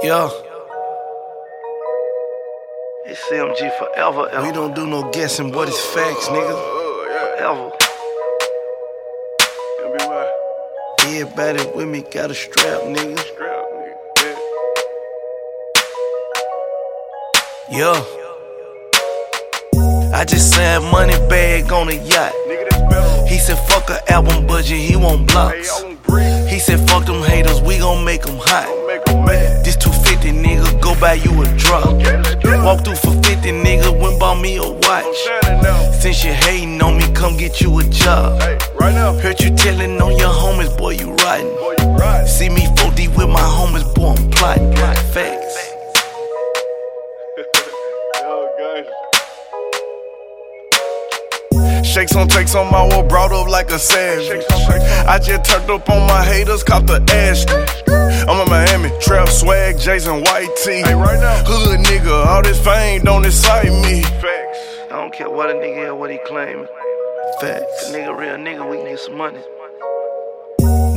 Yeah. It's CMG forever, ever. We don't do no guessing, but it's facts, oh, nigga. Oh, oh, forever. Everybody with me got a strap, nigga. Yeah. I just signed money bag on a yacht. He said fuck a album budget, he want blocks. He said fuck them haters, we gon' make them hot. Buy you a drug. Walk through for 50 nigga, went bought me a watch. Since you hating on me, come get you a job. Heard you telling on your homies, boy, you riding. See me 4D with my homies, boy, I'm plotting. Facts. Shakes on takes on my wall, brought up like a savage. I just turned up on my haters, caught the Aston. I'm in Miami, trap swag, Jason White tee. Hey, right now. Hood nigga, all this fame don't excite me. Facts. I don't care what a nigga is, what he claiming. Facts. nigga real nigga, we can get some money.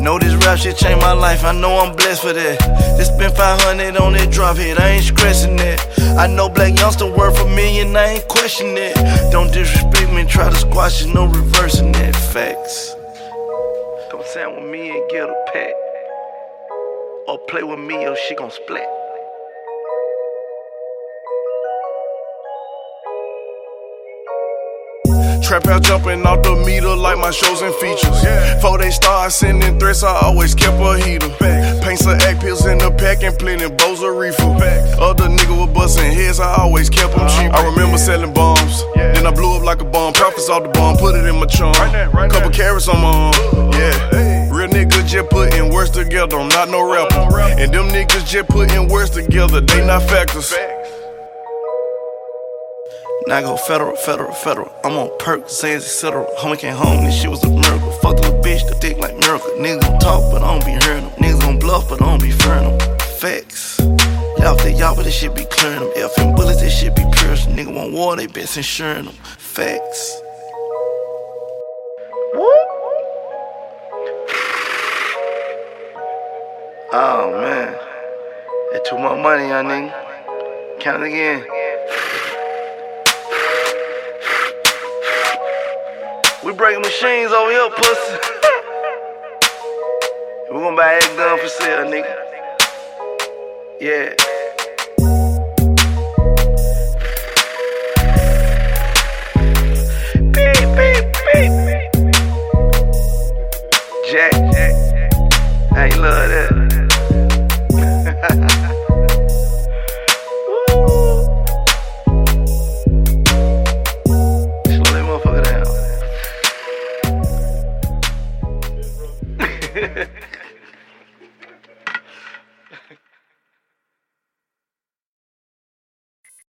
Know this rap shit changed my life, I know I'm blessed for that. Just spent 500 on that drop hit, I ain't stressing that. I know black youngster worth a million, I ain't questioning it. Don't disrespect me, try to squash it, no reversing that. Facts. Or play with me, or she gon' split. Trap out jumping off the meter like my shows and features. Before they start sending threats, I always kept a heater. Paints of act pills in the pack and plenty bows of reefer. Other nigga was busting heads, I always kept them cheap. I remember selling bombs, then I blew up like a bomb. Profits off the bomb, put it in my trunk. Couple carrots on my arm, yeah. Real niggas just putting words together, I'm not no rapper. And them niggas just putting words together, they not factors. Now I go federal, federal, federal. I'm on perk, Zans, etc. Homie came home, this shit was a miracle. Fuck the bitch, the dick like miracle. Niggas gon' talk, but I don't be hearing them. Niggas gon' bluff, but I don't be fearing them. Facts. Y'all think y'all, but this shit be clearing them. F and bullets, this shit be piercing. Nigga want war, they best insuring them. Facts. Oh man. That too much money, young nigga. Count it again. We breaking machines over here, pussy. we gonna buy egg gun for sale, nigga. Yeah. ha ha